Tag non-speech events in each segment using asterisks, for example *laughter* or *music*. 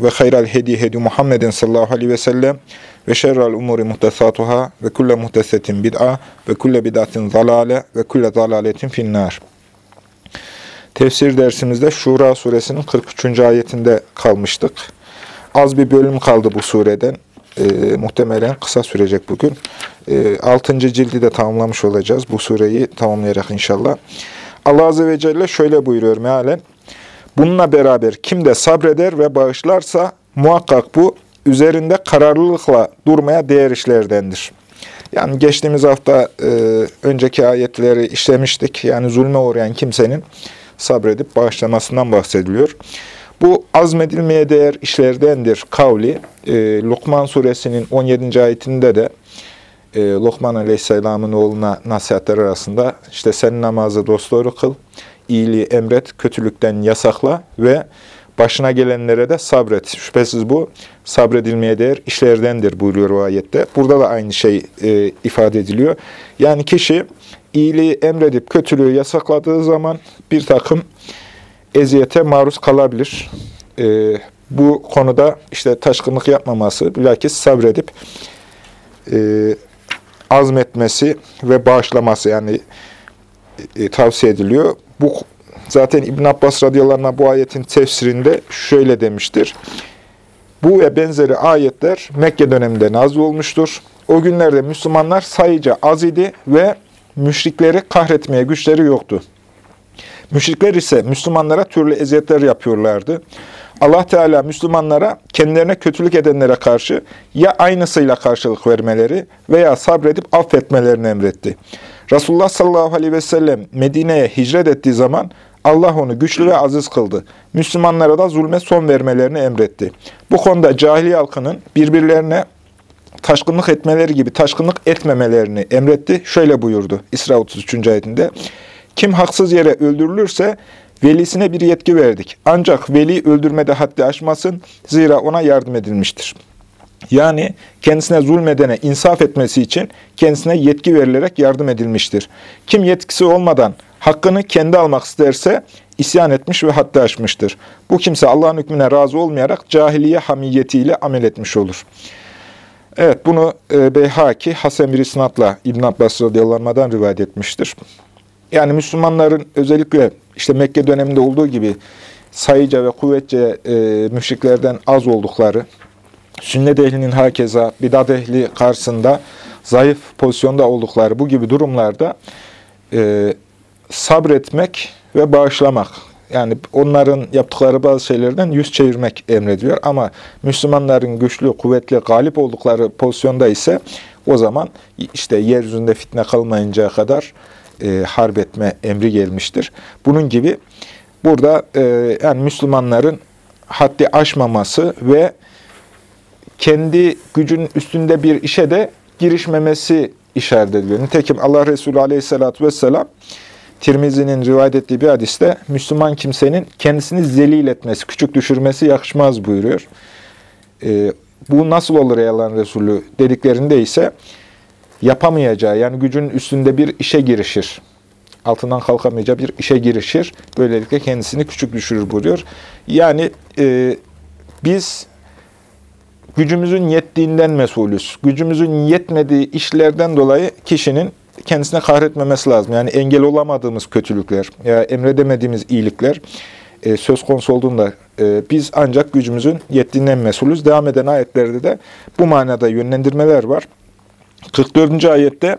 ve hayral hedi hedi Muhammedin sallallahu aleyhi ve sellem ve şerrel umuri muhtesatuhâ ve kulle muhtesetin bid'a ve kulle bid'atin zalale ve kulle zalaletin finnâr. Tefsir dersimizde Şura suresinin 43. ayetinde kalmıştık. Az bir bölüm kaldı bu sureden. E, muhtemelen kısa sürecek bugün. E, 6. cildi de tamamlamış olacağız. Bu sureyi tamamlayarak inşallah. Allah Azze ve Celle şöyle buyuruyor mealen. Bununla beraber kim de sabreder ve bağışlarsa muhakkak bu üzerinde kararlılıkla durmaya değer işlerdendir. Yani geçtiğimiz hafta e, önceki ayetleri işlemiştik. Yani zulme uğrayan kimsenin sabredip bağışlamasından bahsediliyor. Bu azmedilmeye değer işlerdendir kavli. E, Lokman suresinin 17. ayetinde de e, Lokman aleyhisselamın oğluna nasihatler arasında işte sen namazı dosdoğru kıl, iyiliği emret, kötülükten yasakla ve başına gelenlere de sabret. Şüphesiz bu sabredilmeye değer işlerdendir buyuruyor o ayette. Burada da aynı şey e, ifade ediliyor. Yani kişi iyiliği emredip kötülüğü yasakladığı zaman bir takım eziyete maruz kalabilir. E, bu konuda işte taşkınlık yapmaması, bilakis sabredip e, azmetmesi ve bağışlaması yani e, tavsiye ediliyor. Bu zaten İbn Abbas radıyallahu bu ayetin tefsirinde şöyle demiştir. Bu ve benzeri ayetler Mekke döneminde nazil olmuştur. O günlerde Müslümanlar sayıca az idi ve müşrikleri kahretmeye güçleri yoktu. Müşrikler ise Müslümanlara türlü eziyetler yapıyorlardı. Allah Teala Müslümanlara kendilerine kötülük edenlere karşı ya aynısıyla karşılık vermeleri veya sabredip affetmelerini emretti. Resulullah sallallahu aleyhi ve sellem Medine'ye hicret ettiği zaman Allah onu güçlü ve aziz kıldı. Müslümanlara da zulme son vermelerini emretti. Bu konuda cahiliye halkının birbirlerine taşkınlık etmeleri gibi taşkınlık etmemelerini emretti. Şöyle buyurdu İsra 33. ayetinde. Kim haksız yere öldürülürse velisine bir yetki verdik. Ancak veli öldürmede haddi aşmasın zira ona yardım edilmiştir. Yani kendisine zulmedene insaf etmesi için kendisine yetki verilerek yardım edilmiştir. Kim yetkisi olmadan hakkını kendi almak isterse isyan etmiş ve haddi aşmıştır. Bu kimse Allah'ın hükmüne razı olmayarak cahiliye hamiyetiyle amel etmiş olur. Evet bunu e, Beyhaki Hasan bir isnatla İbn Abbas radıyallahu rivayet etmiştir. Yani Müslümanların özellikle işte Mekke döneminde olduğu gibi sayıca ve kuvvetçe e, müşriklerden az oldukları, sünnet ehlinin hakeza bidat ehli karşısında zayıf pozisyonda oldukları bu gibi durumlarda e, sabretmek ve bağışlamak. Yani onların yaptıkları bazı şeylerden yüz çevirmek emrediyor. Ama Müslümanların güçlü, kuvvetli, galip oldukları pozisyonda ise o zaman işte yeryüzünde fitne kalmayıncaya kadar e, harp etme emri gelmiştir. Bunun gibi burada e, yani Müslümanların haddi aşmaması ve kendi gücünün üstünde bir işe de girişmemesi işaret ediliyor. Nitekim Allah Resulü Aleyhisselatü vesselam Tirmizi'nin rivayet ettiği bir hadiste Müslüman kimsenin kendisini zelil etmesi, küçük düşürmesi yakışmaz buyuruyor. E, bu nasıl olur ey Allah'ın Resulü dediklerinde ise yapamayacağı yani gücünün üstünde bir işe girişir. Altından kalkamayacağı bir işe girişir. Böylelikle kendisini küçük düşürür buyuruyor. Yani e, biz gücümüzün yettiğinden mesulüz. Gücümüzün yetmediği işlerden dolayı kişinin kendisine kahretmemesi lazım. Yani engel olamadığımız kötülükler ya emredemediğimiz iyilikler e, söz konusu olduğunda e, biz ancak gücümüzün yettiğinden mesulüz. Devam eden ayetlerde de bu manada yönlendirmeler var. 44. ayette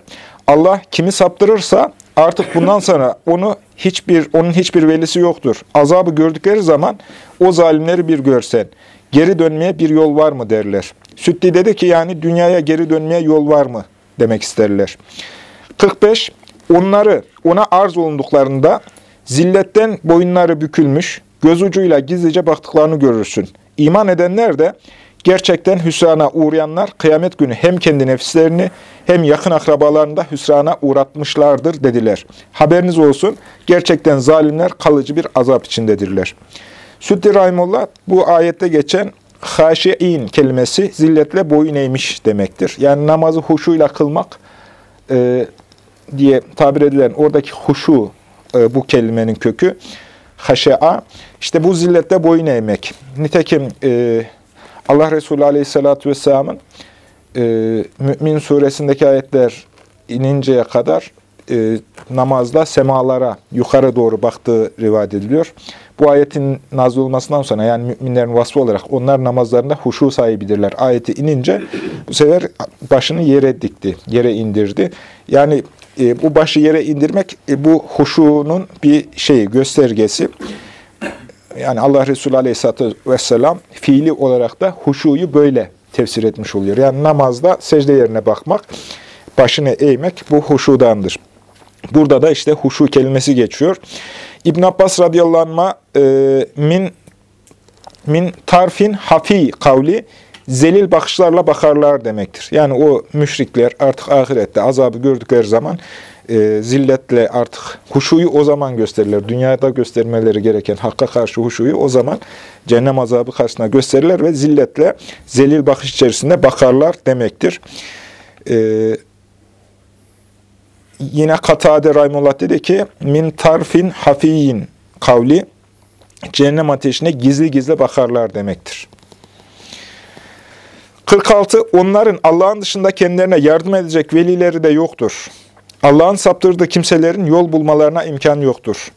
Allah kimi saptırırsa artık bundan sonra onu hiçbir onun hiçbir velisi yoktur. Azabı gördükleri zaman o zalimleri bir görsen geri dönmeye bir yol var mı derler. Sütli dedi ki yani dünyaya geri dönmeye yol var mı demek isterler. 45 onları ona arz olunduklarında zilletten boyunları bükülmüş, göz ucuyla gizlice baktıklarını görürsün. İman edenler de Gerçekten hüsrana uğrayanlar kıyamet günü hem kendi nefislerini hem yakın akrabalarını da hüsrana uğratmışlardır dediler. Haberiniz olsun gerçekten zalimler kalıcı bir azap içindedirler. Süddi Rahimullah bu ayette geçen haşi'in kelimesi zilletle boyun eğmiş demektir. Yani namazı huşuyla kılmak e, diye tabir edilen oradaki huşu e, bu kelimenin kökü haşe'a. İşte bu zilletle boyun eğmek. Nitekim e, Allah Resulü Aleyhisselatü Vesselam'ın e, Mü'min suresindeki ayetler ininceye kadar e, namazda semalara yukarı doğru baktığı rivayet ediliyor. Bu ayetin nazil olmasından sonra yani müminlerin vasfı olarak onlar namazlarında huşu sahibidirler. Ayeti inince bu sefer başını yere dikti, yere indirdi. Yani e, bu başı yere indirmek e, bu huşunun bir şeyi, göstergesi. Yani Allah Resulü Aleyhisselatü Vesselam fiili olarak da huşuyu böyle tefsir etmiş oluyor. Yani namazda secde yerine bakmak, başını eğmek bu huşudandır. Burada da işte huşu kelimesi geçiyor. İbn Abbas radıyallahu e, min min tarfin hafi kavli zelil bakışlarla bakarlar demektir. Yani o müşrikler artık ahirette azabı gördükleri zaman e, zilletle artık huşuyu o zaman gösterirler. Dünyada göstermeleri gereken hakka karşı huşuyu o zaman cehennem azabı karşısında gösterirler ve zilletle zelil bakış içerisinde bakarlar demektir. E, yine Katade Rahimullah dedi ki min tarfin hafiyin kavli cehennem ateşine gizli gizli bakarlar demektir. 46. Onların Allah'ın dışında kendilerine yardım edecek velileri de yoktur. Allah'ın saptırdığı kimselerin yol bulmalarına imkan yoktur.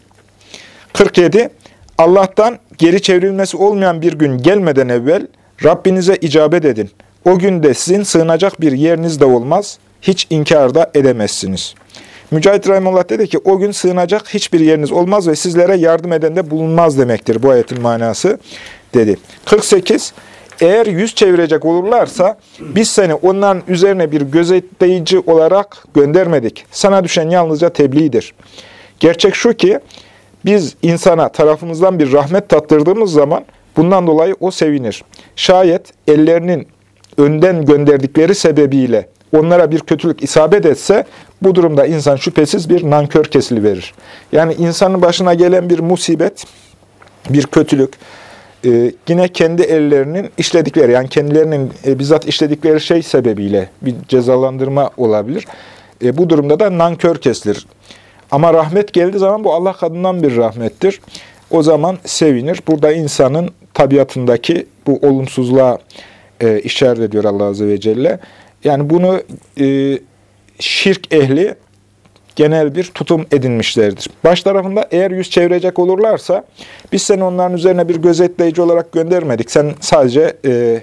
47. Allah'tan geri çevrilmesi olmayan bir gün gelmeden evvel Rabbinize icabet edin. O günde sizin sığınacak bir yeriniz de olmaz, hiç inkar da edemezsiniz. Mücahit Rahimullah dedi ki, o gün sığınacak hiçbir yeriniz olmaz ve sizlere yardım eden de bulunmaz demektir bu ayetin manası, dedi. 48. Eğer yüz çevirecek olurlarsa biz seni onların üzerine bir gözetleyici olarak göndermedik. Sana düşen yalnızca tebliğdir. Gerçek şu ki biz insana tarafımızdan bir rahmet tattırdığımız zaman bundan dolayı o sevinir. Şayet ellerinin önden gönderdikleri sebebiyle onlara bir kötülük isabet etse bu durumda insan şüphesiz bir nankör kesili verir. Yani insanın başına gelen bir musibet, bir kötülük, e, yine kendi ellerinin işledikleri yani kendilerinin e, bizzat işledikleri şey sebebiyle bir cezalandırma olabilir. E, bu durumda da nankör kesilir. Ama rahmet geldiği zaman bu Allah kadından bir rahmettir. O zaman sevinir. Burada insanın tabiatındaki bu olumsuzluğa e, işaret ediyor Allah Azze ve Celle. Yani bunu e, şirk ehli genel bir tutum edinmişlerdir. Baş tarafında eğer yüz çevirecek olurlarsa biz seni onların üzerine bir gözetleyici olarak göndermedik. Sen sadece e,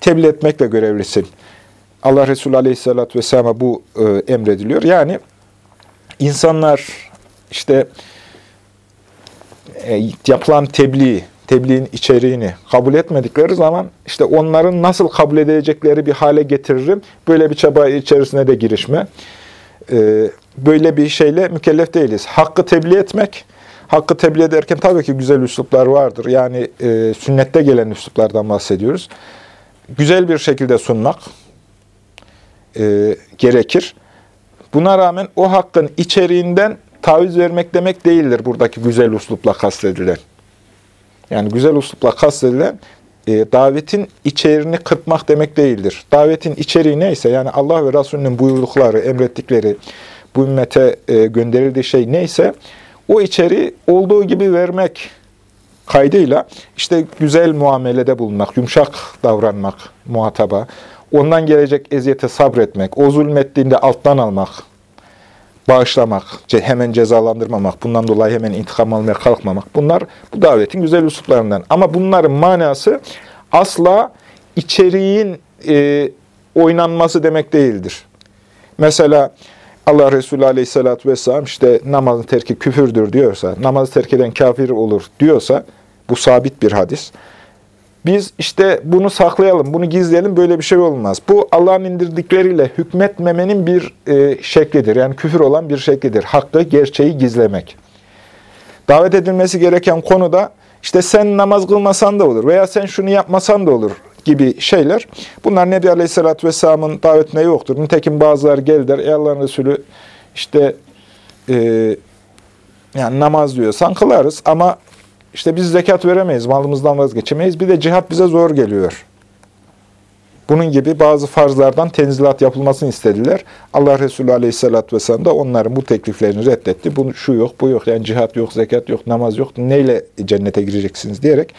tebliğ etmekle görevlisin. Allah Resulü Aleyhisselatü Vesselam'a bu e, emrediliyor. Yani insanlar işte e, yapılan tebliğ, tebliğin içeriğini kabul etmedikleri zaman işte onların nasıl kabul edecekleri bir hale getiririm. Böyle bir çaba içerisine de girişme. E, böyle bir şeyle mükellef değiliz. Hakkı tebliğ etmek, hakkı tebliğ ederken tabii ki güzel üsluplar vardır. Yani e, sünnette gelen üsluplardan bahsediyoruz. Güzel bir şekilde sunmak e, gerekir. Buna rağmen o hakkın içeriğinden taviz vermek demek değildir buradaki güzel uslupla kastedilen. Yani güzel uslupla kastedilen e, davetin içeriğini kırpmak demek değildir. Davetin içeriği neyse yani Allah ve Resulünün buyurdukları, emrettikleri, bu ümmete e, gönderildiği şey neyse o içeriği olduğu gibi vermek kaydıyla işte güzel muamelede bulunmak, yumuşak davranmak muhataba, ondan gelecek eziyete sabretmek, o zulmettiğinde alttan almak, bağışlamak, hemen cezalandırmamak, bundan dolayı hemen intikam almaya kalkmamak. Bunlar bu davetin güzel üsluplarından. Ama bunların manası asla içeriğin e, oynanması demek değildir. Mesela Allah Resulü Aleyhisselatü Vesselam işte namazın terki küfürdür diyorsa, namazı terk eden kafir olur diyorsa, bu sabit bir hadis. Biz işte bunu saklayalım, bunu gizleyelim, böyle bir şey olmaz. Bu Allah'ın indirdikleriyle hükmetmemenin bir e, şeklidir. Yani küfür olan bir şeklidir. Hakkı, gerçeği gizlemek. Davet edilmesi gereken konuda işte sen namaz kılmasan da olur veya sen şunu yapmasan da olur gibi şeyler. Bunlar Nebi Aleyhisselatü Vesselam'ın davetine yoktur. Nitekim bazıları geldiler. Ey Allah'ın Resulü işte e, yani namaz diyorsan kılarız ama işte biz zekat veremeyiz, malımızdan vazgeçemeyiz. Bir de cihat bize zor geliyor. Bunun gibi bazı farzlardan tenzilat yapılmasını istediler. Allah Resulü Aleyhisselatü Vesselam da onların bu tekliflerini reddetti. Bu, şu yok, bu yok. Yani cihat yok, zekat yok, namaz yok. Neyle cennete gireceksiniz diyerek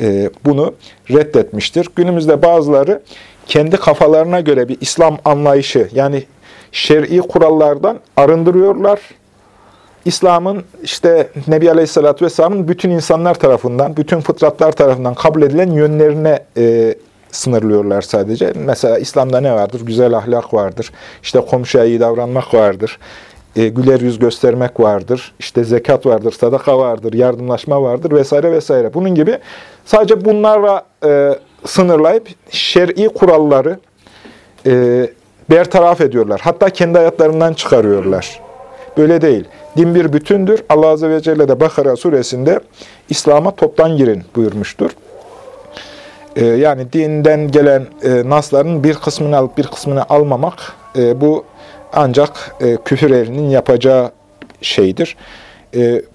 e, bunu reddetmiştir. Günümüzde bazıları kendi kafalarına göre bir İslam anlayışı yani şer'i kurallardan arındırıyorlar. İslam'ın işte Nebi Aleyhisselatü Vesselam'ın bütün insanlar tarafından, bütün fıtratlar tarafından kabul edilen yönlerine e, sınırlıyorlar sadece. Mesela İslam'da ne vardır? Güzel ahlak vardır. İşte komşuya iyi davranmak vardır. E, güler yüz göstermek vardır. İşte zekat vardır, sadaka vardır, yardımlaşma vardır vesaire vesaire. Bunun gibi sadece bunlarla e, sınırlayıp şer'i kuralları e, bertaraf ediyorlar. Hatta kendi hayatlarından çıkarıyorlar. Böyle değil. Din bir bütündür. Allah Azze ve Celle de Bakara suresinde İslam'a toptan girin buyurmuştur. Ee, yani dinden gelen e, nasların bir kısmını alıp bir kısmını almamak e, bu ancak e, küfür ehlinin yapacağı şeydir.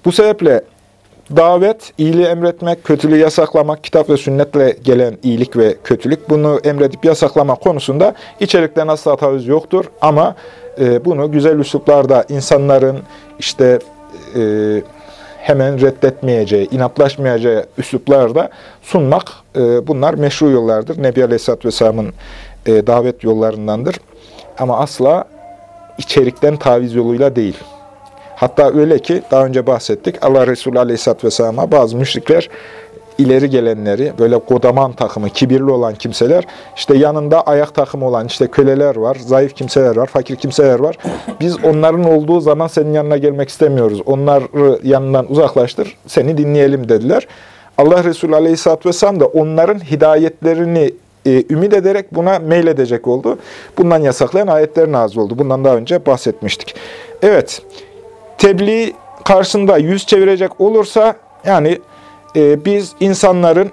Bu sebeple davet, iyiliği emretmek, kötülüğü yasaklamak, kitap ve sünnetle gelen iyilik ve kötülük, bunu emredip yasaklamak konusunda içerikten asla taviz yoktur. Ama bunu güzel üsluplarda insanların işte e, hemen reddetmeyeceği, inatlaşmayacağı üsluplarda sunmak e, bunlar meşru yollardır. Nebi Aleyhisselatü Vesselam'ın e, davet yollarındandır. Ama asla içerikten taviz yoluyla değil. Hatta öyle ki daha önce bahsettik Allah Resulü Aleyhisselatü Vesselam'a bazı müşrikler ileri gelenleri, böyle kodaman takımı, kibirli olan kimseler, işte yanında ayak takımı olan işte köleler var, zayıf kimseler var, fakir kimseler var. Biz onların olduğu zaman senin yanına gelmek istemiyoruz. Onları yanından uzaklaştır, seni dinleyelim dediler. Allah Resulü Aleyhisselatü Vesselam da onların hidayetlerini e, ümit ederek buna meyledecek oldu. Bundan yasaklayan ayetler nazil oldu. Bundan daha önce bahsetmiştik. Evet, tebliğ karşısında yüz çevirecek olursa, yani e, biz insanların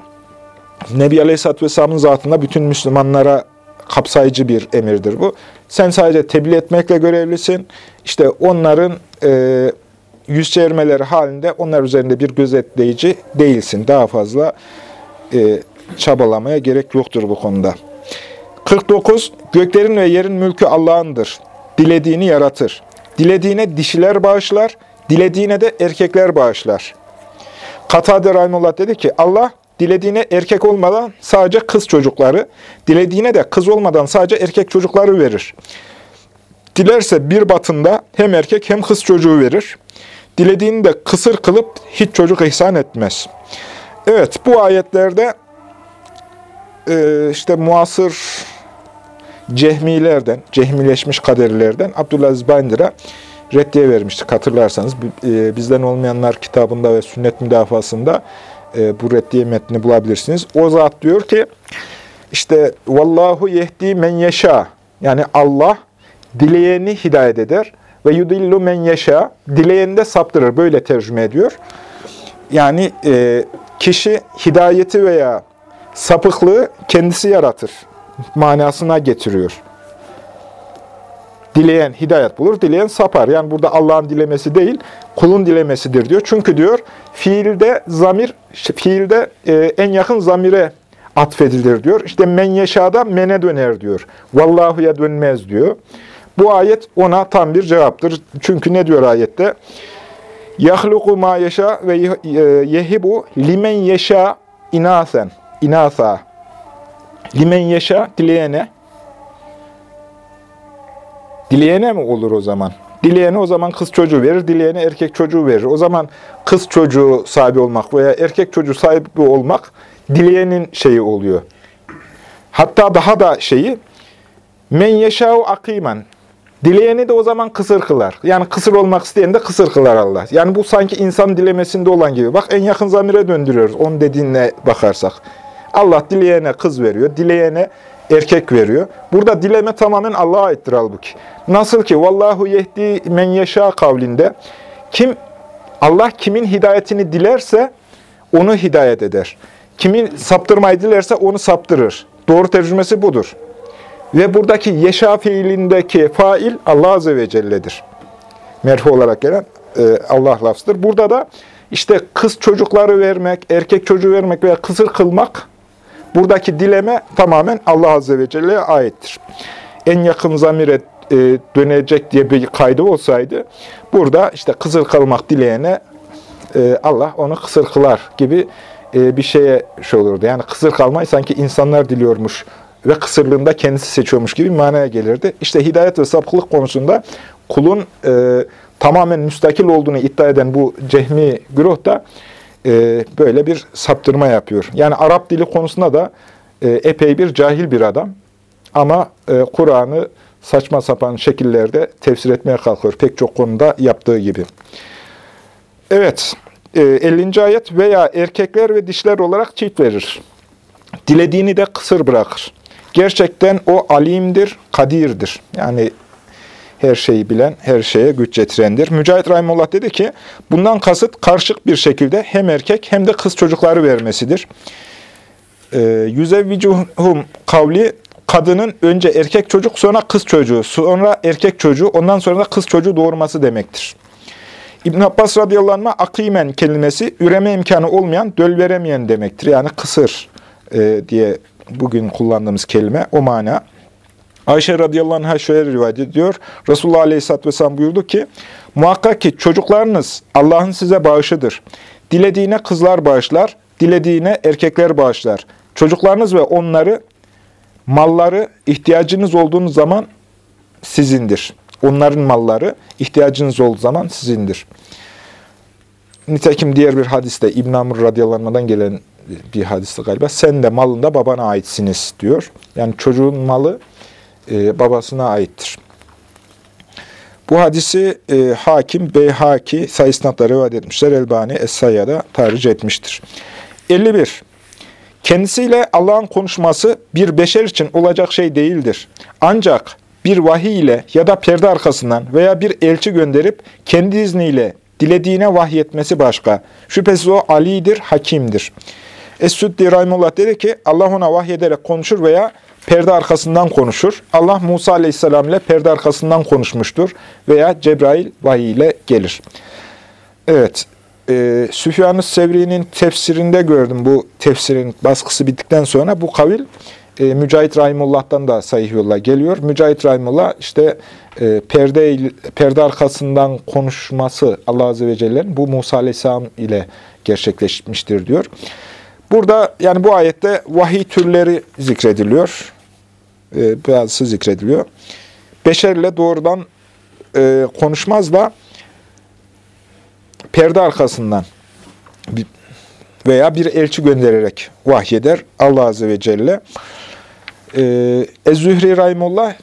Nebi Aleyhisselatü Vesselam'ın zatında bütün Müslümanlara kapsayıcı bir emirdir bu. Sen sadece tebliğ etmekle görevlisin. İşte onların e, yüz çevirmeleri halinde onlar üzerinde bir gözetleyici değilsin. Daha fazla e, çabalamaya gerek yoktur bu konuda. 49. Göklerin ve yerin mülkü Allah'ındır. Dilediğini yaratır. Dilediğine dişiler bağışlar, dilediğine de erkekler bağışlar. Katade Rahimullah dedi ki Allah dilediğine erkek olmadan sadece kız çocukları, dilediğine de kız olmadan sadece erkek çocukları verir. Dilerse bir batında hem erkek hem kız çocuğu verir. Dilediğini de kısır kılıp hiç çocuk ihsan etmez. Evet bu ayetlerde e, işte muasır cehmilerden, cehmileşmiş kaderlerden Abdülaziz Bayındır'a reddiye vermiştik hatırlarsanız. E, bizden olmayanlar kitabında ve sünnet müdafasında e, bu reddiye metnini bulabilirsiniz. O zat diyor ki işte vallahu yehdi men yeşa yani Allah dileyeni hidayet eder ve yudillu men yeşa dileyeni de saptırır. Böyle tercüme ediyor. Yani e, kişi hidayeti veya sapıklığı kendisi yaratır manasına getiriyor. Dileyen hidayet bulur, dileyen sapar. Yani burada Allah'ın dilemesi değil, kulun dilemesidir diyor. Çünkü diyor, fiilde zamir, fiilde e, en yakın zamire atfedilir diyor. İşte men yeşada mene döner diyor. Vallahu'ya dönmez diyor. Bu ayet ona tam bir cevaptır. Çünkü ne diyor ayette? Yahluku ma yeşa ve e, yehibu limen yeşa inasen. İnasa. Limen yeşa dileyene Dileyene mi olur o zaman? Dileyene o zaman kız çocuğu verir, dileyene erkek çocuğu verir. O zaman kız çocuğu sahibi olmak veya erkek çocuğu sahibi olmak dileyenin şeyi oluyor. Hatta daha da şeyi men yeşâhu akimen. Dileyeni de o zaman kısır kılar. Yani kısır olmak isteyen de kısır kılar Allah. Yani bu sanki insan dilemesinde olan gibi. Bak en yakın zamire döndürüyoruz. Onun dediğine bakarsak. Allah dileyene kız veriyor, dileyene erkek veriyor. Burada dileme tamamen Allah'a aittir halbuki. Nasıl ki vallahu yehdi men yeşâ kavlinde kim Allah kimin hidayetini dilerse onu hidayet eder. kimi saptırmayı dilerse onu saptırır. Doğru tercümesi budur. Ve buradaki yeşa fiilindeki fail Allah Azze ve Celle'dir. Merfu olarak gelen e, Allah lafzıdır. Burada da işte kız çocukları vermek, erkek çocuğu vermek veya kısır kılmak buradaki dileme tamamen Allah Azze ve Celle'ye aittir. En yakın zamire e, dönecek diye bir kaydı olsaydı burada işte kısır kılmak dileyene e, Allah onu kısır kılar gibi e, bir şeye şey olurdu. Yani kısır kalmayı sanki insanlar diliyormuş ve kısırlığında kendisi seçiyormuş gibi manaya gelirdi. İşte hidayet ve sapıklık konusunda kulun e, tamamen müstakil olduğunu iddia eden bu cehmi güruh da e, böyle bir saptırma yapıyor. Yani Arap dili konusunda da e, epey bir cahil bir adam. Ama e, Kur'an'ı saçma sapan şekillerde tefsir etmeye kalkıyor. Pek çok konuda yaptığı gibi. Evet, e, 50. ayet veya erkekler ve dişler olarak çift verir. Dilediğini de kısır bırakır. Gerçekten o alimdir, kadirdir. Yani her şeyi bilen, her şeye güç getirendir. Mücahit Rahimullah dedi ki, bundan kasıt karışık bir şekilde hem erkek hem de kız çocukları vermesidir. E, Yüzevvicuhum kavli, kadının önce erkek çocuk, sonra kız çocuğu, sonra erkek çocuğu, ondan sonra da kız çocuğu doğurması demektir. İbn Abbas radıyallahu anh akimen kelimesi üreme imkanı olmayan, döl veremeyen demektir. Yani kısır e, diye bugün kullandığımız kelime o mana. Ayşe radıyallahu anh'a şöyle rivayet ediyor. Resulullah aleyhisselatü vesselam buyurdu ki, muhakkak ki çocuklarınız Allah'ın size bağışıdır. Dilediğine kızlar bağışlar, dilediğine erkekler bağışlar. Çocuklarınız ve onları, malları ihtiyacınız olduğunuz zaman sizindir. Onların malları ihtiyacınız olduğu zaman sizindir. Nitekim diğer bir hadiste İbn Amr radıyallahu gelen bir hadiste galiba sen de malında babana aitsiniz diyor. Yani çocuğun malı e, babasına aittir. Bu hadisi e, hakim, beyhaki sayısınatla rivayet etmişler. Elbani Es-Sayya'da tarih etmiştir. 51. Kendisiyle Allah'ın konuşması bir beşer için olacak şey değildir. Ancak bir vahiy ile ya da perde arkasından veya bir elçi gönderip kendi izniyle dilediğine vahyetmesi başka. Şüphesiz o Ali'dir, Hakim'dir. Es-Süddi Rahimullah dedi ki Allah ona vahyederek konuşur veya perde arkasından konuşur. Allah Musa Aleyhisselam ile perde arkasından konuşmuştur veya Cebrail vahiy ile gelir. Evet, e, Süfyan-ı Sevri'nin tefsirinde gördüm bu tefsirin baskısı bittikten sonra bu kavil e, Mücahit Rahimullah'tan da sahih yolla geliyor. Mücahit Rahimullah işte e, perde perde arkasından konuşması Allah Azze ve Celle'nin bu Musa Aleyhisselam ile gerçekleşmiştir diyor. Burada yani bu ayette vahiy türleri zikrediliyor. E, bazısı zikrediliyor. Beşerle doğrudan e, konuşmaz da perde arkasından veya bir elçi göndererek vahyeder Allah Azze ve Celle. Ee, Ez-Zühri Rahimullah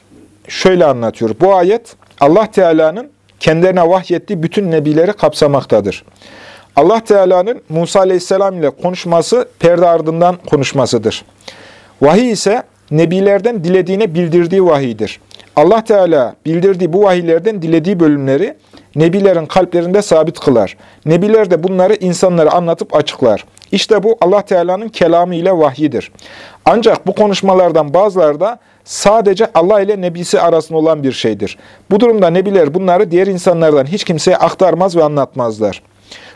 şöyle anlatıyor. Bu ayet Allah Teala'nın kendilerine vahyettiği bütün nebileri kapsamaktadır. Allah Teala'nın Musa Aleyhisselam ile konuşması perde ardından konuşmasıdır. Vahiy ise nebilerden dilediğine bildirdiği vahiydir. Allah Teala bildirdiği bu vahiylerden dilediği bölümleri nebilerin kalplerinde sabit kılar. Nebiler de bunları insanlara anlatıp açıklar. İşte bu Allah Teala'nın kelamı ile vahyidir. Ancak bu konuşmalardan bazıları da sadece Allah ile nebisi arasında olan bir şeydir. Bu durumda nebiler bunları diğer insanlardan hiç kimseye aktarmaz ve anlatmazlar.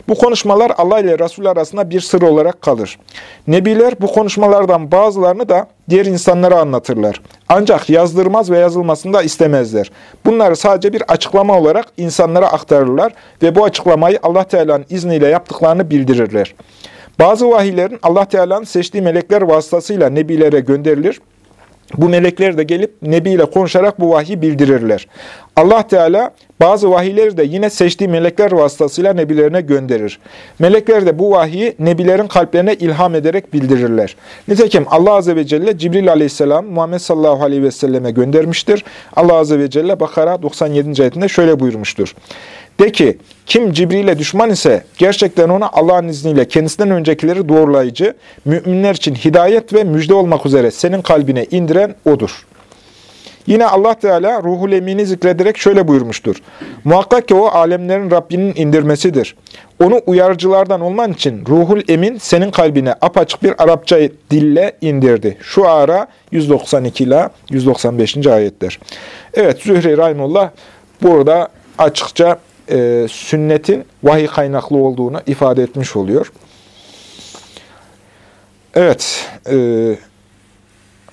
Bu konuşmalar Allah ile Resul arasında bir sır olarak kalır. Nebiler bu konuşmalardan bazılarını da diğer insanlara anlatırlar. Ancak yazdırmaz ve yazılmasını da istemezler. Bunları sadece bir açıklama olarak insanlara aktarırlar ve bu açıklamayı Allah Teala'nın izniyle yaptıklarını bildirirler. Bazı vahiylerin Allah Teala'nın seçtiği melekler vasıtasıyla nebilere gönderilir. Bu melekler de gelip Nebi ile konuşarak bu vahyi bildirirler. Allah Teala bazı vahiyleri de yine seçtiği melekler vasıtasıyla nebilerine gönderir. Melekler de bu vahiyi nebilerin kalplerine ilham ederek bildirirler. Nitekim Allah Azze ve Celle Cibril Aleyhisselam Muhammed sallallahu aleyhi ve selleme göndermiştir. Allah Azze ve Celle Bakara 97. ayetinde şöyle buyurmuştur. De ki, kim Cibril'e düşman ise gerçekten ona Allah'ın izniyle kendisinden öncekileri doğrulayıcı, müminler için hidayet ve müjde olmak üzere senin kalbine indiren O'dur. Yine Allah Teala ruhul emini zikrederek şöyle buyurmuştur. Muhakkak ki o alemlerin Rabbinin indirmesidir. Onu uyarıcılardan olman için ruhul emin senin kalbine apaçık bir Arapça dille indirdi. Şu ara 192 ile 195. ayetler. Evet Zühre Rahimullah burada açıkça e, sünnetin vahiy kaynaklı olduğunu ifade etmiş oluyor. Evet, e,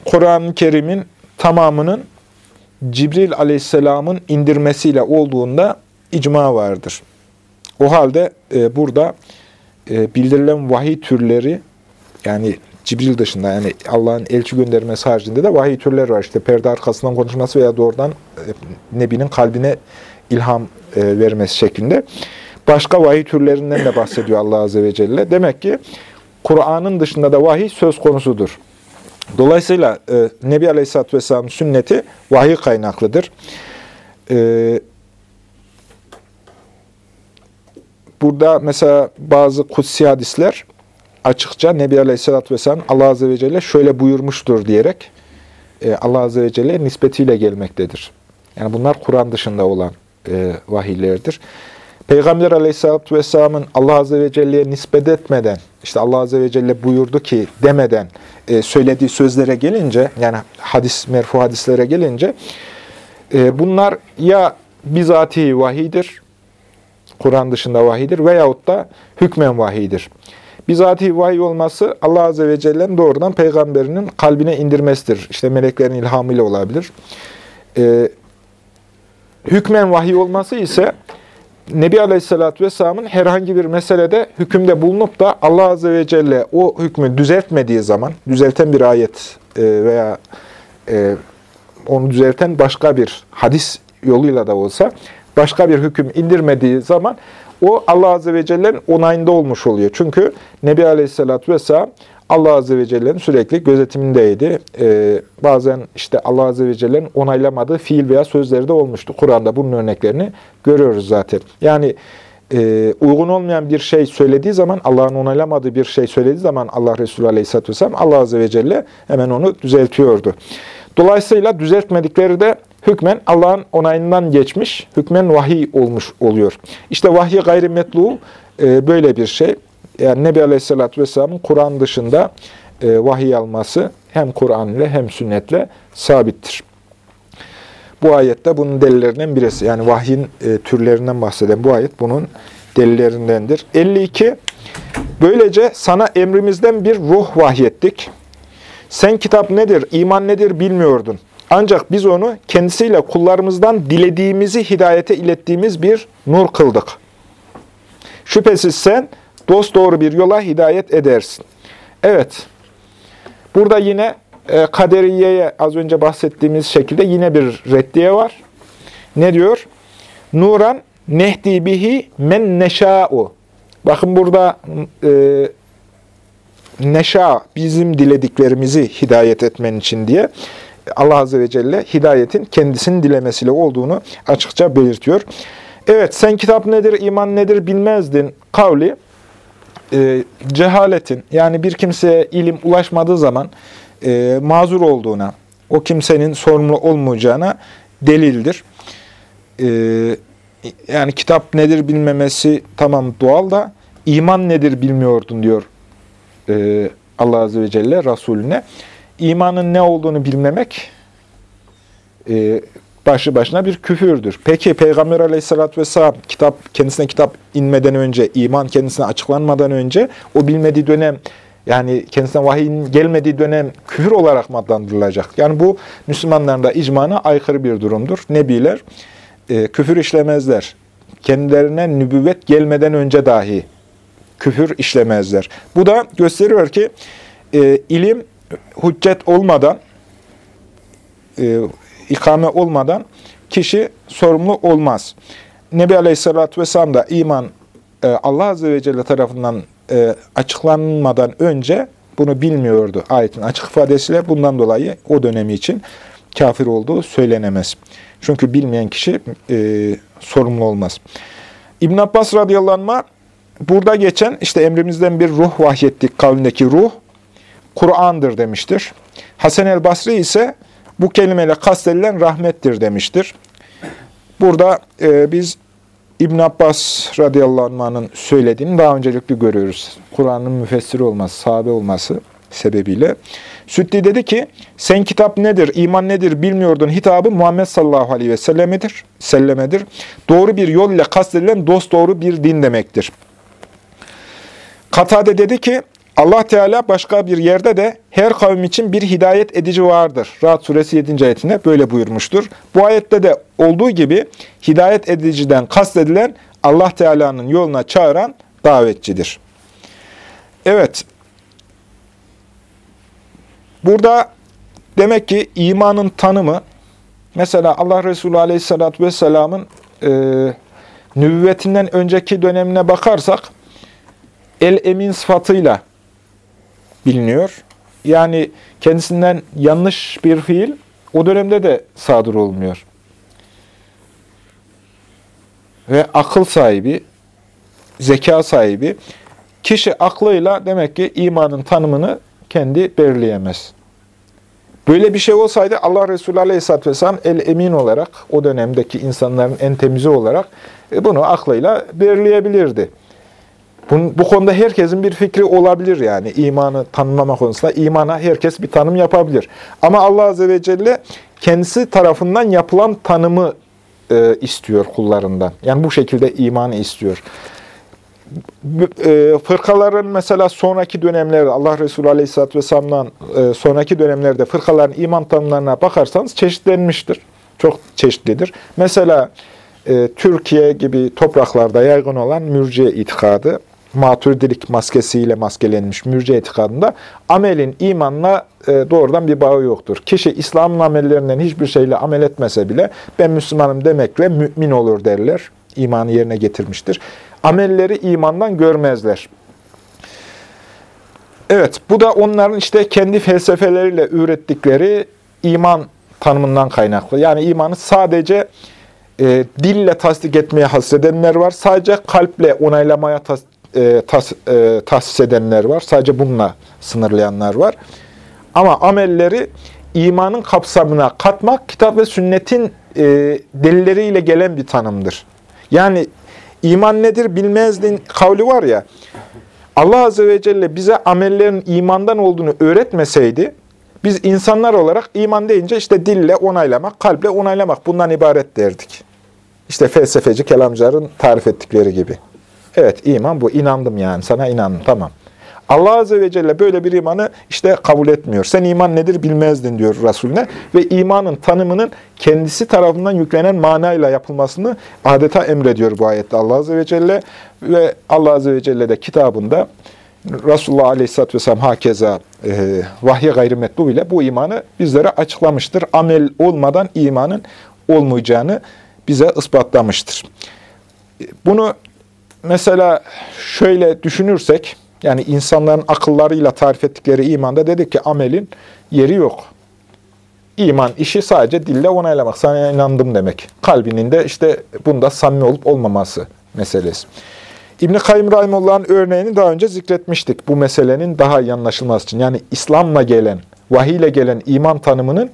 Kur'an-ı Kerim'in tamamının Cibril aleyhisselamın indirmesiyle olduğunda icma vardır. O halde e, burada e, bildirilen vahiy türleri yani Cibril dışında yani Allah'ın elçi göndermesi haricinde de vahiy türleri var. İşte perde arkasından konuşması veya doğrudan e, Nebi'nin kalbine ilham e, vermesi şeklinde. Başka vahiy türlerinden de bahsediyor Allah Azze ve Celle. Demek ki Kur'an'ın dışında da vahiy söz konusudur. Dolayısıyla e, Nebi Aleyhisselatü Vesselam'ın sünneti vahiy kaynaklıdır. E, burada mesela bazı kutsi hadisler açıkça Nebi Aleyhisselatü Vesselam Allah Azze ve Celle şöyle buyurmuştur diyerek e, Allah Azze ve Celle nispetiyle gelmektedir. Yani bunlar Kur'an dışında olan e, vahiylerdir. Peygamber Aleyhisselatü Vesselam'ın Allah Azze ve Celle'ye nispet etmeden, işte Allah Azze ve Celle buyurdu ki demeden e, söylediği sözlere gelince, yani hadis, merfu hadislere gelince, e, bunlar ya bizatihi vahidir, Kur'an dışında vahidir veyahut da hükmen vahidir. Bizatihi vahiy olması Allah Azze ve Celle'nin doğrudan peygamberinin kalbine indirmesidir. İşte meleklerin ilhamıyla olabilir. E, hükmen vahiy olması ise Nebi Aleyhisselatü Vesselam'ın herhangi bir meselede hükümde bulunup da Allah Azze ve Celle o hükmü düzeltmediği zaman, düzelten bir ayet e, veya e, onu düzelten başka bir hadis yoluyla da olsa başka bir hüküm indirmediği zaman o Allah Azze ve Celle'nin onayında olmuş oluyor. Çünkü Nebi Aleyhisselatü Vesselam Allah Azze ve Celle'nin sürekli gözetimindeydi. Ee, bazen işte Allah Azze ve Celle'nin onaylamadığı fiil veya sözleri de olmuştu. Kur'an'da bunun örneklerini görüyoruz zaten. Yani e, uygun olmayan bir şey söylediği zaman, Allah'ın onaylamadığı bir şey söylediği zaman Allah Resulü Aleyhisselatü Vesselam Allah Azze ve Celle hemen onu düzeltiyordu. Dolayısıyla düzeltmedikleri de hükmen Allah'ın onayından geçmiş, hükmen vahiy olmuş oluyor. İşte vahiy gayrimetlu e, böyle bir şey. Yani Nebi Aleyhisselatü Vesselam'ın Kur'an dışında e, vahiy alması hem Kur'an ile hem sünnetle sabittir. Bu ayette bunun delillerinden birisi. Yani vahyin e, türlerinden bahseden bu ayet bunun delillerindendir. 52. Böylece sana emrimizden bir ruh vahyettik. Sen kitap nedir, iman nedir bilmiyordun. Ancak biz onu kendisiyle kullarımızdan dilediğimizi hidayete ilettiğimiz bir nur kıldık. Şüphesiz sen dost doğru bir yola hidayet edersin. Evet, burada yine e, kaderiyeye az önce bahsettiğimiz şekilde yine bir reddiye var. Ne diyor? Nuran nehdi bihi men neşâ'u. Bakın burada e, neşa, bizim dilediklerimizi hidayet etmen için diye Allah Azze ve Celle hidayetin kendisinin dilemesiyle olduğunu açıkça belirtiyor. Evet, sen kitap nedir, iman nedir bilmezdin kavli e, cehaletin yani bir kimseye ilim ulaşmadığı zaman e, mazur olduğuna, o kimsenin sorumlu olmayacağına delildir. E, yani kitap nedir bilmemesi tamam doğal da iman nedir bilmiyordun diyor e, Allah Azze ve Celle Resulüne. İmanın ne olduğunu bilmemek e, başlı başına bir küfürdür. Peki Peygamber aleyhissalatü vesselam kitap, kendisine kitap inmeden önce, iman kendisine açıklanmadan önce o bilmediği dönem yani kendisine vahiyin gelmediği dönem küfür olarak mı adlandırılacak? Yani bu Müslümanların da icmana aykırı bir durumdur. Nebiler e, küfür işlemezler. Kendilerine nübüvvet gelmeden önce dahi küfür işlemezler. Bu da gösteriyor ki e, ilim hüccet olmadan e, ikame olmadan kişi sorumlu olmaz. Nebi Aleyhisselatü Vesselam da iman e, Allah Azze ve Celle tarafından e, açıklanmadan önce bunu bilmiyordu. Ayetin açık ifadesiyle bundan dolayı o dönemi için kafir olduğu söylenemez. Çünkü bilmeyen kişi e, sorumlu olmaz. İbn Abbas radıyallahu burada geçen işte emrimizden bir ruh vahyettik kavlindeki ruh Kur'an'dır demiştir. Hasan el Basri ise bu kelimeyle kastedilen rahmettir demiştir. Burada e, biz İbn Abbas radıyallahu anh'ın söylediğini daha öncelikli görüyoruz. Kur'an'ın müfessiri olması, sahabe olması sebebiyle. Süddi dedi ki, sen kitap nedir, iman nedir bilmiyordun hitabı Muhammed sallallahu aleyhi ve sellemedir. sellemedir. Doğru bir yol ile kastedilen dost doğru bir din demektir. Katade dedi ki, Allah Teala başka bir yerde de her kavim için bir hidayet edici vardır. Rahat suresi 7. ayetinde böyle buyurmuştur. Bu ayette de olduğu gibi hidayet ediciden kastedilen Allah Teala'nın yoluna çağıran davetçidir. Evet, Burada demek ki imanın tanımı, mesela Allah Resulü Aleyhisselatü Vesselam'ın e, nüvvetinden önceki dönemine bakarsak, el-emin sıfatıyla biliniyor. Yani kendisinden yanlış bir fiil o dönemde de sadır olmuyor. Ve akıl sahibi, zeka sahibi, kişi aklıyla demek ki imanın tanımını kendi belirleyemez. Böyle bir şey olsaydı Allah Resulü Aleyhisselatü Vesselam el-emin olarak, o dönemdeki insanların en temizi olarak e, bunu aklıyla belirleyebilirdi. Bu, bu konuda herkesin bir fikri olabilir yani imanı tanımlama konusunda. imana herkes bir tanım yapabilir. Ama Allah Azze ve Celle kendisi tarafından yapılan tanımı e, istiyor kullarından. Yani bu şekilde imanı istiyor e, fırkaların mesela sonraki dönemlerde Allah Resulü Aleyhisselatü Vesselam'dan e, sonraki dönemlerde fırkaların iman tanımlarına bakarsanız çeşitlenmiştir. Çok çeşitlidir. Mesela e, Türkiye gibi topraklarda yaygın olan mürciye itikadı, maturidilik maskesiyle maskelenmiş mürciye itikadında amelin imanla e, doğrudan bir bağı yoktur. Kişi İslam'ın amellerinden hiçbir şeyle amel etmese bile ben Müslümanım demekle mümin olur derler. İmanı yerine getirmiştir amelleri imandan görmezler. Evet, bu da onların işte kendi felsefeleriyle ürettikleri iman tanımından kaynaklı. Yani imanı sadece e, dille tasdik etmeye hasredenler var. Sadece kalple onaylamaya tas, e, tas, e, tahsis edenler var. Sadece bununla sınırlayanlar var. Ama amelleri imanın kapsamına katmak kitap ve sünnetin e, delilleriyle gelen bir tanımdır. Yani İman nedir bilmezdin kavli var ya, Allah Azze ve Celle bize amellerin imandan olduğunu öğretmeseydi, biz insanlar olarak iman deyince işte dille onaylamak, kalple onaylamak bundan ibaret derdik. İşte felsefeci kelamcıların tarif ettikleri gibi. Evet iman bu, inandım yani, sana inandım, tamam. Allah Azze ve Celle böyle bir imanı işte kabul etmiyor. Sen iman nedir bilmezdin diyor Resulüne. Ve imanın tanımının kendisi tarafından yüklenen manayla yapılmasını adeta emrediyor bu ayette Allah Azze ve Celle. Ve Allah Azze ve Celle de kitabında Resulullah Aleyhisselatü Vesselam hakeza e, vahye gayrimetlu ile bu imanı bizlere açıklamıştır. Amel olmadan imanın olmayacağını bize ispatlamıştır. Bunu mesela şöyle düşünürsek, yani insanların akıllarıyla tarif ettikleri imanda dedik ki amelin yeri yok. İman işi sadece dille onaylamak, sana inandım demek. Kalbinin de işte bunda samimi olup olmaması meselesi. İbn-i Kayyum Rahimullah'ın örneğini daha önce zikretmiştik bu meselenin daha iyi anlaşılması için. Yani İslam'la gelen, vahiyle gelen iman tanımının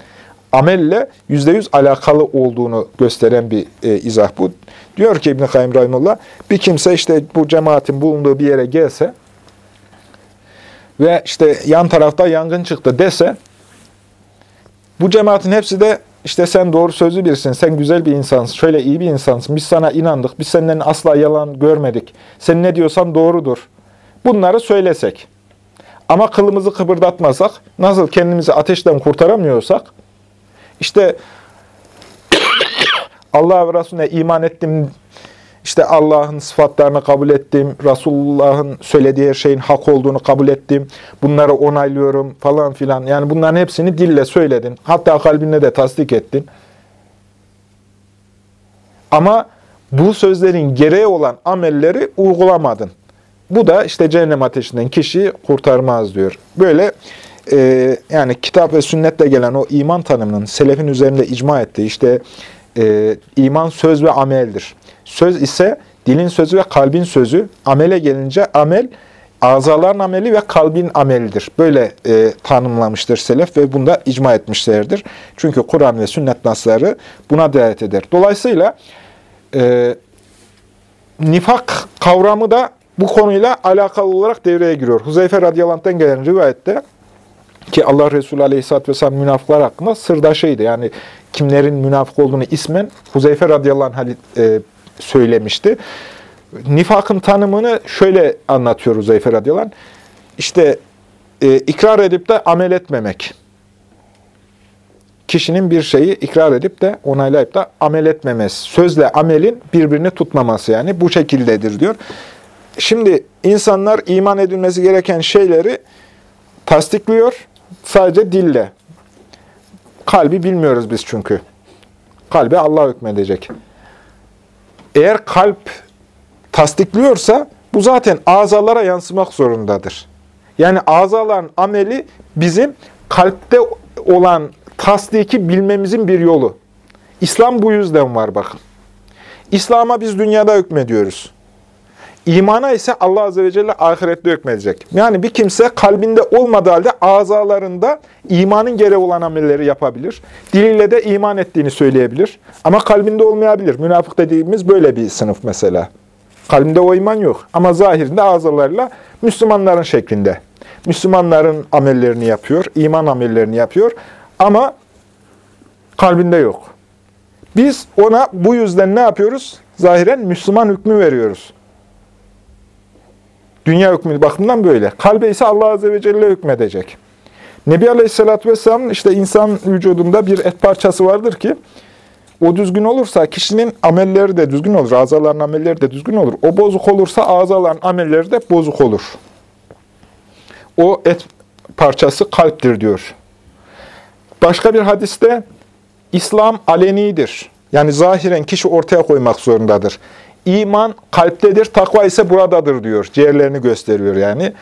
amelle yüzde yüz alakalı olduğunu gösteren bir e, izah bu. Diyor ki İbn-i Rahimullah, bir kimse işte bu cemaatin bulunduğu bir yere gelse, ve işte yan tarafta yangın çıktı dese, bu cemaatin hepsi de işte sen doğru sözlü birisin, sen güzel bir insansın, şöyle iyi bir insansın, biz sana inandık, biz senden asla yalan görmedik, sen ne diyorsan doğrudur. Bunları söylesek. Ama kılımızı kıpırdatmasak, nasıl kendimizi ateşten kurtaramıyorsak, işte *coughs* Allah ve Resulüne iman ettim işte Allah'ın sıfatlarını kabul ettim, Resulullah'ın söylediği her şeyin hak olduğunu kabul ettim, bunları onaylıyorum falan filan. Yani bunların hepsini dille söyledin. Hatta kalbinde de tasdik ettin. Ama bu sözlerin gereği olan amelleri uygulamadın. Bu da işte cehennem ateşinden kişiyi kurtarmaz diyor. Böyle e, yani kitap ve sünnette gelen o iman tanımının selefin üzerinde icma ettiği işte e, iman söz ve ameldir. Söz ise dilin sözü ve kalbin sözü. Amele gelince amel azaların ameli ve kalbin amelidir. Böyle e, tanımlamıştır selef ve bunda icma etmişlerdir. Çünkü Kur'an ve sünnet nasları buna delalet eder. Dolayısıyla e, nifak kavramı da bu konuyla alakalı olarak devreye giriyor. Huzeyfe radıyallahu gelen rivayette ki Allah Resulü aleyhisselatü vesselam münafıklar hakkında sırdaşıydı. Yani kimlerin münafık olduğunu ismen Huzeyfe radıyallahu anh e, söylemişti. Nifakın tanımını şöyle anlatıyor Huzeyfe radıyallahu. İşte e, ikrar edip de amel etmemek. Kişinin bir şeyi ikrar edip de onaylayıp da amel etmemesi. Sözle amelin birbirini tutmaması yani bu şekildedir diyor. Şimdi insanlar iman edilmesi gereken şeyleri tasdikliyor sadece dille. Kalbi bilmiyoruz biz çünkü. Kalbi Allah hükmedecek. Eğer kalp tasdikliyorsa bu zaten azalara yansımak zorundadır. Yani azaların ameli bizim kalpte olan tasdiki bilmemizin bir yolu. İslam bu yüzden var bakın. İslam'a biz dünyada hükmediyoruz. İmana ise Allah Azze ve Celle ahirette hükmedecek. Yani bir kimse kalbinde olmadığı halde azalarında imanın gereği olan amelleri yapabilir. Diliyle de iman ettiğini söyleyebilir. Ama kalbinde olmayabilir. Münafık dediğimiz böyle bir sınıf mesela. Kalbinde o iman yok. Ama zahirinde azalarıyla Müslümanların şeklinde. Müslümanların amellerini yapıyor, iman amellerini yapıyor. Ama kalbinde yok. Biz ona bu yüzden ne yapıyoruz? Zahiren Müslüman hükmü veriyoruz. Dünya hükmü bakımından böyle. Kalbe ise Allah Azze ve Celle hükmedecek. Nebi Aleyhisselatü Vesselam işte insan vücudunda bir et parçası vardır ki o düzgün olursa kişinin amelleri de düzgün olur. Azaların amelleri de düzgün olur. O bozuk olursa azaların amelleri de bozuk olur. O et parçası kalptir diyor. Başka bir hadiste İslam alenidir. Yani zahiren kişi ortaya koymak zorundadır. İman kalptedir, takva ise buradadır diyor. Ciğerlerini gösteriyor yani.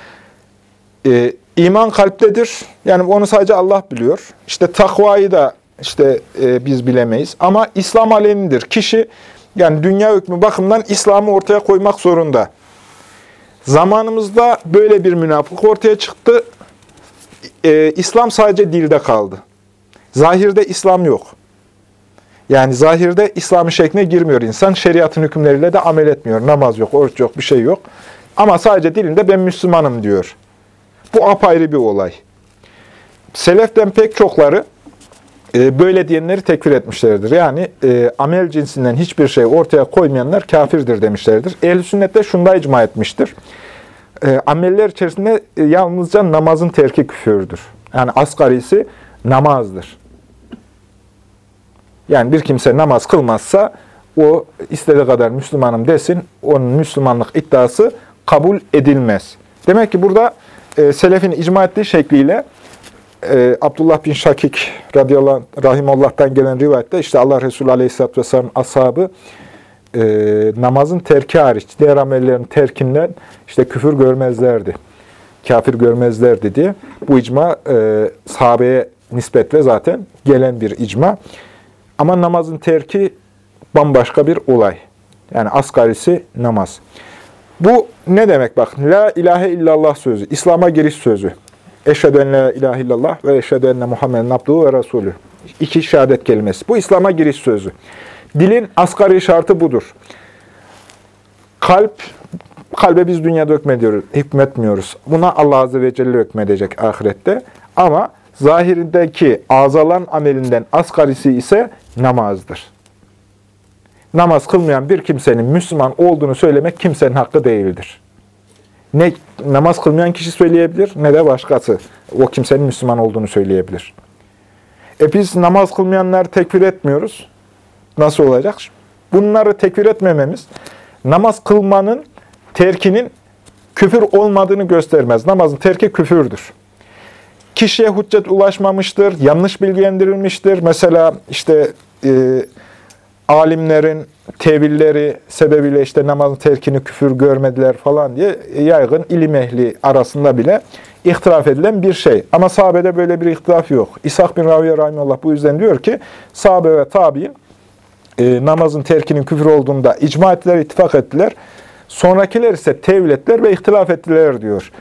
Ee, iman kalptedir. Yani onu sadece Allah biliyor. İşte takvayı da işte e, biz bilemeyiz. Ama İslam alenidir. Kişi yani dünya hükmü bakımından İslam'ı ortaya koymak zorunda. Zamanımızda böyle bir münafık ortaya çıktı. Ee, İslam sadece dilde kaldı. Zahirde İslam yok. Yani zahirde İslam'ın şekline girmiyor insan. Şeriatın hükümleriyle de amel etmiyor. Namaz yok, oruç yok, bir şey yok. Ama sadece dilinde ben Müslümanım diyor. Bu apayrı bir olay. Seleften pek çokları e, böyle diyenleri tekfir etmişlerdir. Yani e, amel cinsinden hiçbir şey ortaya koymayanlar kafirdir demişlerdir. Ehl-i sünnet de şunda icma etmiştir. E, ameller içerisinde yalnızca namazın terki küfürdür. Yani asgarisi namazdır. Yani bir kimse namaz kılmazsa o istediği kadar Müslümanım desin, onun Müslümanlık iddiası kabul edilmez. Demek ki burada e, selefin icma ettiği şekliyle e, Abdullah bin Şakik radıyallahu rahimullah'tan gelen rivayette işte Allah Resulü aleyhisselatü vesselam ashabı e, namazın terki hariç, diğer amellerin terkinden işte küfür görmezlerdi. Kafir görmezlerdi diye. Bu icma e, sahabeye nispetle zaten gelen bir icma. Ama namazın terki bambaşka bir olay. Yani asgarisi namaz. Bu ne demek bak? La ilahe illallah sözü, İslam'a giriş sözü. Eşhedü en la ilahe illallah ve eşhedü enne Muhammeden abduhu ve resulü. İki şehadet kelimesi. Bu İslam'a giriş sözü. Dilin asgari şartı budur. Kalp, kalbe biz dünyada hükmediyoruz, hükmetmiyoruz. Buna Allah Azze ve Celle hükmedecek ahirette. Ama zahirindeki azalan amelinden asgarisi ise namazdır. Namaz kılmayan bir kimsenin Müslüman olduğunu söylemek kimsenin hakkı değildir. Ne namaz kılmayan kişi söyleyebilir ne de başkası o kimsenin Müslüman olduğunu söyleyebilir. E biz namaz kılmayanları tekfir etmiyoruz. Nasıl olacak? Bunları tekfir etmememiz namaz kılmanın terkinin küfür olmadığını göstermez. Namazın terki küfürdür kişiye hüccet ulaşmamıştır, yanlış bilgilendirilmiştir. Mesela işte e, alimlerin tevilleri sebebiyle işte namazın terkini küfür görmediler falan diye yaygın ilim ehli arasında bile ihtilaf edilen bir şey. Ama sahabede böyle bir ihtilaf yok. İshak bin Raviye Rahimullah bu yüzden diyor ki sahabe ve tabi'in e, namazın terkinin küfür olduğunda icma ettiler, ittifak ettiler. Sonrakiler ise tevil ettiler ve ihtilaf ettiler diyor.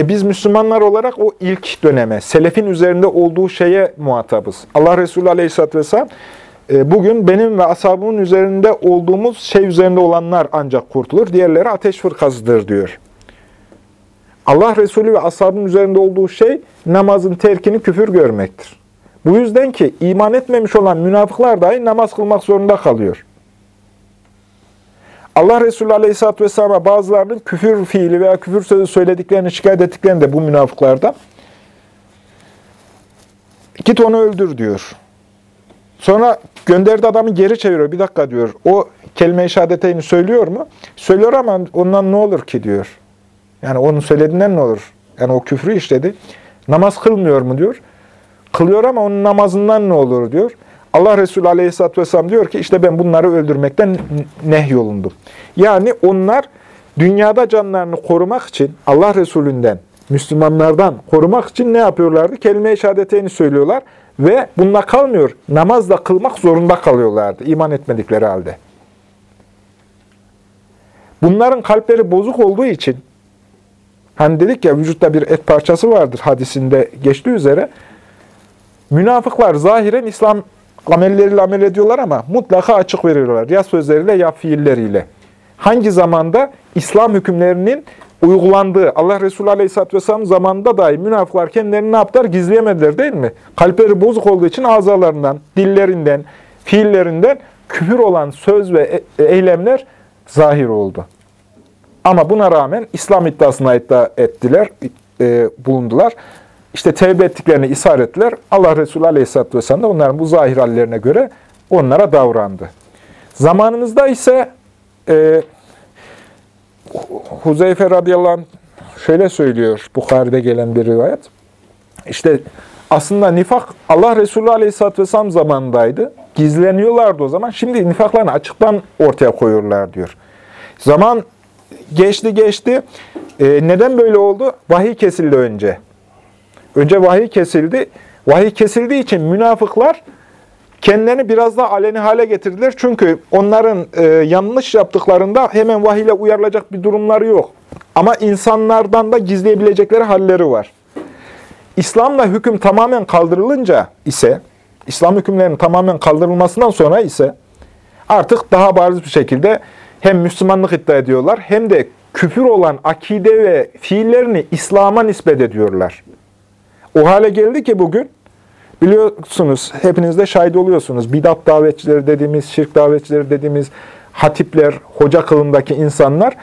E biz Müslümanlar olarak o ilk döneme, selefin üzerinde olduğu şeye muhatabız. Allah Resulü Aleyhisselatü Vesselam, e, bugün benim ve ashabımın üzerinde olduğumuz şey üzerinde olanlar ancak kurtulur, diğerleri ateş fırkasıdır diyor. Allah Resulü ve ashabın üzerinde olduğu şey namazın terkini küfür görmektir. Bu yüzden ki iman etmemiş olan münafıklar dahi namaz kılmak zorunda kalıyor. Allah Resulü Aleyhisselatü Vesselam'a bazılarının küfür fiili veya küfür sözü söylediklerini şikayet ettiklerini de bu münafıklarda git onu öldür diyor. Sonra gönderdi adamı geri çeviriyor. Bir dakika diyor. O kelime-i söylüyor mu? Söylüyor ama ondan ne olur ki diyor. Yani onun söylediğinden ne olur? Yani o küfrü işledi. Namaz kılmıyor mu diyor. Kılıyor ama onun namazından ne olur diyor. Allah Resulü Aleyhisselatü Vesselam diyor ki işte ben bunları öldürmekten nehyolundum. Yani onlar dünyada canlarını korumak için Allah Resulünden, Müslümanlardan korumak için ne yapıyorlardı? Kelime-i şehadeteyni söylüyorlar ve bununla kalmıyor. Namaz da kılmak zorunda kalıyorlardı iman etmedikleri halde. Bunların kalpleri bozuk olduğu için hani dedik ya vücutta bir et parçası vardır hadisinde geçtiği üzere münafıklar zahiren İslam amelleriyle amel ediyorlar ama mutlaka açık veriyorlar. Ya sözleriyle ya fiilleriyle. Hangi zamanda İslam hükümlerinin uygulandığı Allah Resulü Aleyhisselatü Vesselam zamanında dahi münafıklar kendilerini ne yaptılar? Gizleyemediler değil mi? Kalpleri bozuk olduğu için azalarından, dillerinden, fiillerinden küfür olan söz ve e, eylemler zahir oldu. Ama buna rağmen İslam iddiasına iddia ettiler, e, bulundular. İşte tevbe ettiklerini ishar ettiler. Allah Resulü Aleyhisselatü Vesselam da onların bu zahir hallerine göre onlara davrandı. Zamanımızda ise e, Huzeyfe radıyallahu anh şöyle söylüyor Bukhari'de gelen bir rivayet. İşte aslında nifak Allah Resulü Aleyhisselatü Vesselam zamanındaydı. Gizleniyorlardı o zaman. Şimdi nifaklarını açıktan ortaya koyuyorlar diyor. Zaman geçti geçti. E, neden böyle oldu? Vahiy kesildi önce. Önce vahiy kesildi. Vahiy kesildiği için münafıklar kendilerini biraz daha aleni hale getirdiler. Çünkü onların e, yanlış yaptıklarında hemen vahiyle uyarılacak bir durumları yok. Ama insanlardan da gizleyebilecekleri halleri var. İslam'la hüküm tamamen kaldırılınca ise, İslam hükümlerinin tamamen kaldırılmasından sonra ise artık daha bariz bir şekilde hem Müslümanlık iddia ediyorlar hem de küfür olan akide ve fiillerini İslam'a nispet ediyorlar. O hale geldi ki bugün, biliyorsunuz, hepiniz de şahit oluyorsunuz. Bidat davetçileri dediğimiz, şirk davetçileri dediğimiz hatipler, hoca kılındaki insanlar,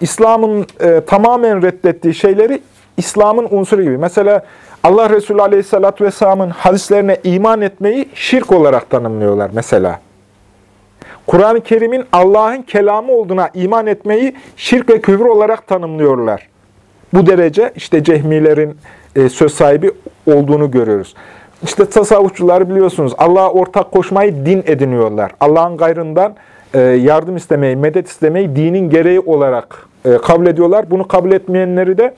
İslam'ın e, tamamen reddettiği şeyleri İslam'ın unsuru gibi. Mesela Allah Resulü Aleyhisselatü Vesselam'ın hadislerine iman etmeyi şirk olarak tanımlıyorlar mesela. Kur'an-ı Kerim'in Allah'ın kelamı olduğuna iman etmeyi şirk ve küfür olarak tanımlıyorlar. Bu derece işte cehmilerin e, söz sahibi olduğunu görüyoruz. İşte tasavvufçular biliyorsunuz Allah'a ortak koşmayı din ediniyorlar. Allah'ın gayrından e, yardım istemeyi, medet istemeyi dinin gereği olarak e, kabul ediyorlar. Bunu kabul etmeyenleri de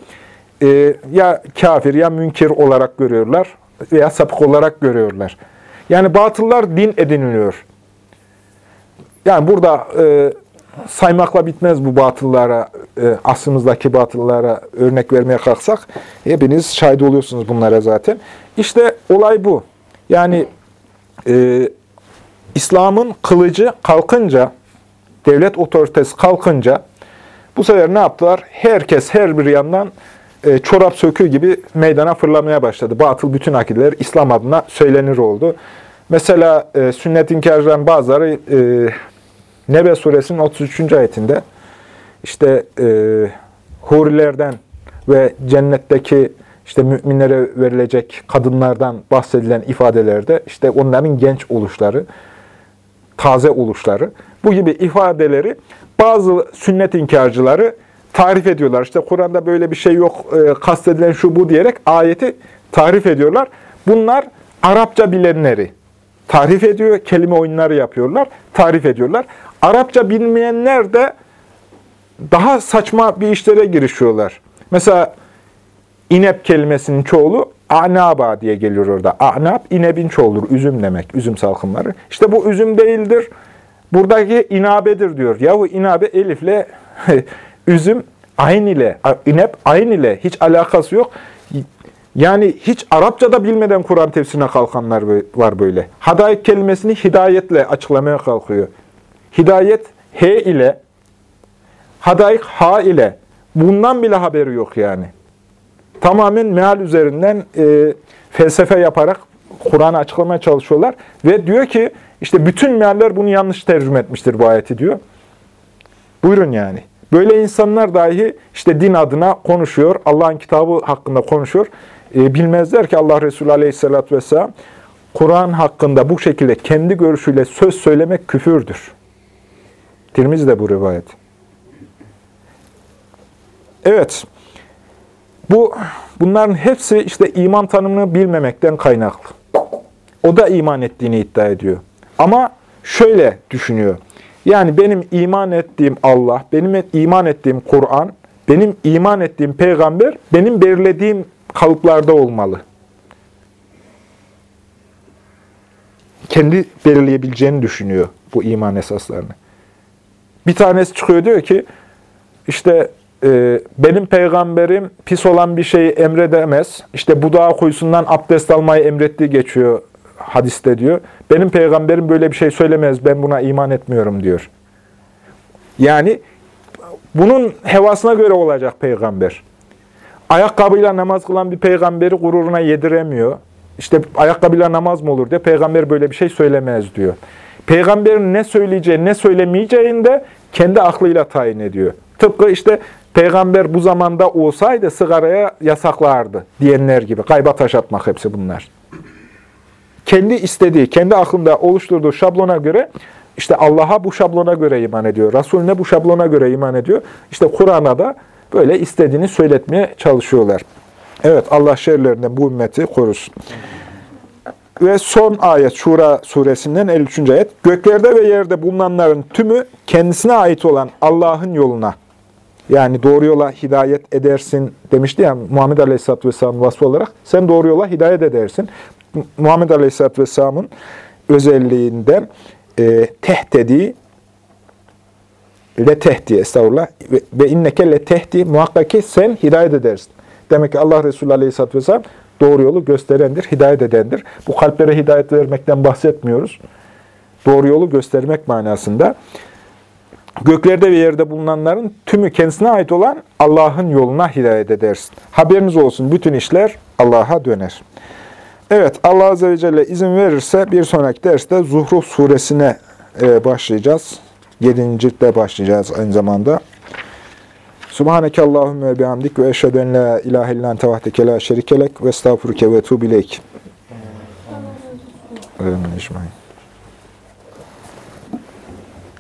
ya kafir ya münkir olarak görüyorlar veya sapık olarak görüyorlar. Yani batıllar din ediniliyor. Yani burada saymakla bitmez bu batıllara, e, asrımızdaki batıllara örnek vermeye kalksak. Hepiniz şahit oluyorsunuz bunlara zaten. İşte olay bu. Yani e, İslam'ın kılıcı kalkınca, devlet otoritesi kalkınca bu sefer ne yaptılar? Herkes her bir yandan e, çorap sökü gibi meydana fırlamaya başladı. Batıl bütün akideler İslam adına söylenir oldu. Mesela e, sünnet inkarcıların bazıları e, Nebe suresinin 33. ayetinde işte e, hurilerden ve cennetteki işte müminlere verilecek kadınlardan bahsedilen ifadelerde işte onların genç oluşları, taze oluşları, bu gibi ifadeleri bazı sünnet inkarcıları tarif ediyorlar. İşte Kur'an'da böyle bir şey yok, e, kastedilen şu bu diyerek ayeti tarif ediyorlar. Bunlar Arapça bilenleri tarif ediyor, kelime oyunları yapıyorlar, tarif ediyorlar. Arapça bilmeyenler de daha saçma bir işlere girişiyorlar. Mesela inep kelimesinin çoğulu anaba diye geliyor orada. Anab inebin çoğuludur. Üzüm demek. Üzüm salkımları. İşte bu üzüm değildir. Buradaki inabedir diyor. Yahu inabe elifle *laughs* üzüm ayn ile, inep ayn ile hiç alakası yok. Yani hiç Arapça da bilmeden Kur'an tefsirine kalkanlar var böyle. Hadayet kelimesini hidayetle açıklamaya kalkıyor. Hidayet H ile, hadayik H ile. Bundan bile haberi yok yani. Tamamen meal üzerinden e, felsefe yaparak Kur'an'ı açıklamaya çalışıyorlar. Ve diyor ki işte bütün mealler bunu yanlış tercüme etmiştir bu ayeti diyor. Buyurun yani. Böyle insanlar dahi işte din adına konuşuyor, Allah'ın kitabı hakkında konuşuyor. E, bilmezler ki Allah Resulü Aleyhisselatü Vesselam Kur'an hakkında bu şekilde kendi görüşüyle söz söylemek küfürdür. Tirmizi de bu rivayet. Evet. Bu bunların hepsi işte iman tanımını bilmemekten kaynaklı. O da iman ettiğini iddia ediyor. Ama şöyle düşünüyor. Yani benim iman ettiğim Allah, benim iman ettiğim Kur'an, benim iman ettiğim peygamber, benim belirlediğim kalıplarda olmalı. Kendi belirleyebileceğini düşünüyor bu iman esaslarını. Bir tanesi çıkıyor diyor ki, işte e, benim peygamberim pis olan bir şeyi emredemez. İşte budağı kuyusundan abdest almayı emrettiği geçiyor hadiste diyor. Benim peygamberim böyle bir şey söylemez, ben buna iman etmiyorum diyor. Yani bunun hevasına göre olacak peygamber. Ayakkabıyla namaz kılan bir peygamberi gururuna yediremiyor. İşte ayakkabıyla namaz mı olur diye peygamber böyle bir şey söylemez diyor. Peygamberin ne söyleyeceği, ne söylemeyeceğini de kendi aklıyla tayin ediyor. Tıpkı işte peygamber bu zamanda olsaydı sigaraya yasaklardı diyenler gibi. Kayba taş atmak hepsi bunlar kendi istediği, kendi aklında oluşturduğu şablona göre işte Allah'a bu şablona göre iman ediyor. Resulüne bu şablona göre iman ediyor. İşte Kur'an'a da böyle istediğini söyletmeye çalışıyorlar. Evet Allah şerlerinden bu ümmeti korusun. Ve son ayet Şura suresinden 53. ayet. Göklerde ve yerde bulunanların tümü kendisine ait olan Allah'ın yoluna yani doğru yola hidayet edersin demişti ya Muhammed Aleyhisselatü Vesselam vasfı olarak. Sen doğru yola hidayet edersin. Muhammed Aleyhisselatü Vesselam'ın özelliğinden e, tehdedi le tehdi estağfurullah ve, ve inneke le tehdi muhakkak ki sen hidayet edersin. Demek ki Allah Resulü Aleyhisselatü Vesselam doğru yolu gösterendir, hidayet edendir. Bu kalplere hidayet vermekten bahsetmiyoruz. Doğru yolu göstermek manasında. Göklerde ve yerde bulunanların tümü kendisine ait olan Allah'ın yoluna hidayet edersin. Haberiniz olsun bütün işler Allah'a döner. Evet, Allah Azze ve Celle izin verirse bir sonraki derste Zuhruf suresine e, başlayacağız. Yedinci ciltte başlayacağız aynı zamanda. Subhaneke Allahümme bihamdik ve eşhedü en la ilahe illan tevahdeke la şerikelek ve estağfurüke ve tuğbileyk. Amin.